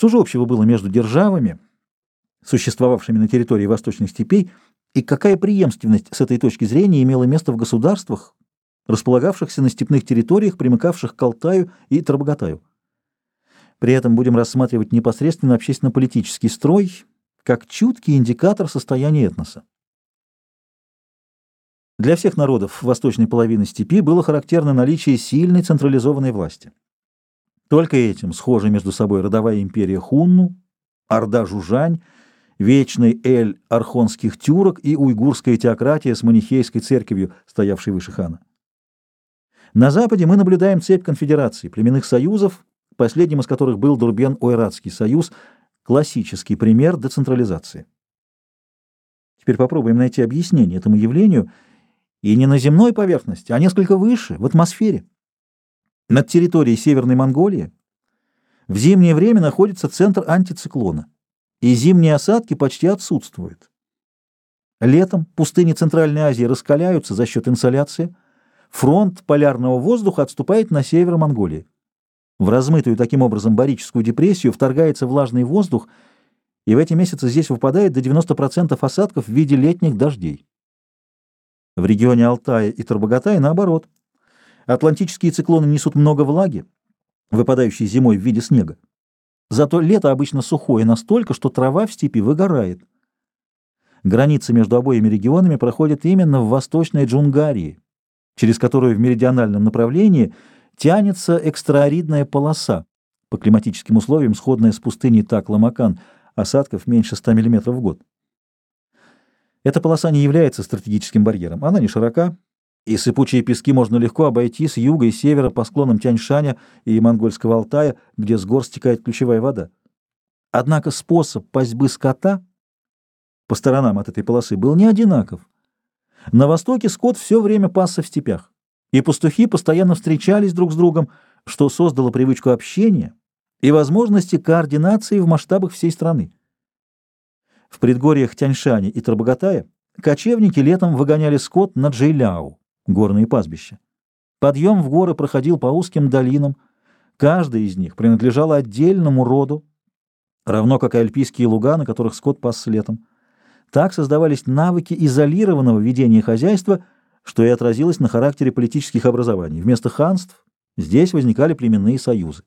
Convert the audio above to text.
Что же общего было между державами, существовавшими на территории восточных степей, и какая преемственность с этой точки зрения имела место в государствах, располагавшихся на степных территориях, примыкавших к Алтаю и Тарбагатаю? При этом будем рассматривать непосредственно общественно-политический строй как чуткий индикатор состояния этноса. Для всех народов восточной половины степи было характерно наличие сильной централизованной власти. Только этим схожи между собой родовая империя Хунну, Орда Жужань, вечный эль архонских тюрок и уйгурская теократия с манихейской церковью, стоявшей выше хана. На западе мы наблюдаем цепь конфедераций, племенных союзов, последним из которых был Дурбен-Ойратский союз, классический пример децентрализации. Теперь попробуем найти объяснение этому явлению и не на земной поверхности, а несколько выше, в атмосфере. Над территорией Северной Монголии в зимнее время находится центр антициклона, и зимние осадки почти отсутствуют. Летом пустыни Центральной Азии раскаляются за счет инсоляции, фронт полярного воздуха отступает на север Монголии. В размытую таким образом барическую депрессию вторгается влажный воздух, и в эти месяцы здесь выпадает до 90% осадков в виде летних дождей. В регионе Алтая и Тарбагатая наоборот – Атлантические циклоны несут много влаги, выпадающей зимой в виде снега. Зато лето обычно сухое настолько, что трава в степи выгорает. Граница между обоими регионами проходит именно в восточной Джунгарии, через которую в меридиональном направлении тянется экстраоридная полоса, по климатическим условиям сходная с пустыней Так-Ламакан, осадков меньше 100 мм в год. Эта полоса не является стратегическим барьером, она не широка, и сыпучие пески можно легко обойти с юга и севера по склонам Тяньшаня и Монгольского Алтая, где с гор стекает ключевая вода. Однако способ пастьбы скота по сторонам от этой полосы был не одинаков. На востоке скот все время пасся в степях, и пастухи постоянно встречались друг с другом, что создало привычку общения и возможности координации в масштабах всей страны. В предгорьях Тяньшани и Тарбагатая кочевники летом выгоняли скот на Джейляу, горные пастбища. Подъем в горы проходил по узким долинам, каждая из них принадлежала отдельному роду, равно как и альпийские луга, на которых скот пасся летом. Так создавались навыки изолированного ведения хозяйства, что и отразилось на характере политических образований. Вместо ханств здесь возникали племенные союзы.